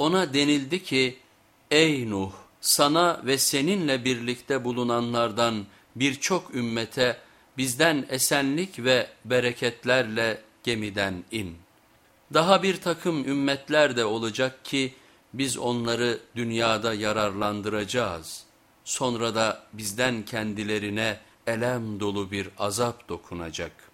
Ona denildi ki ey Nuh sana ve seninle birlikte bulunanlardan birçok ümmete bizden esenlik ve bereketlerle gemiden in. Daha bir takım ümmetler de olacak ki biz onları dünyada yararlandıracağız. Sonra da bizden kendilerine elem dolu bir azap dokunacak.''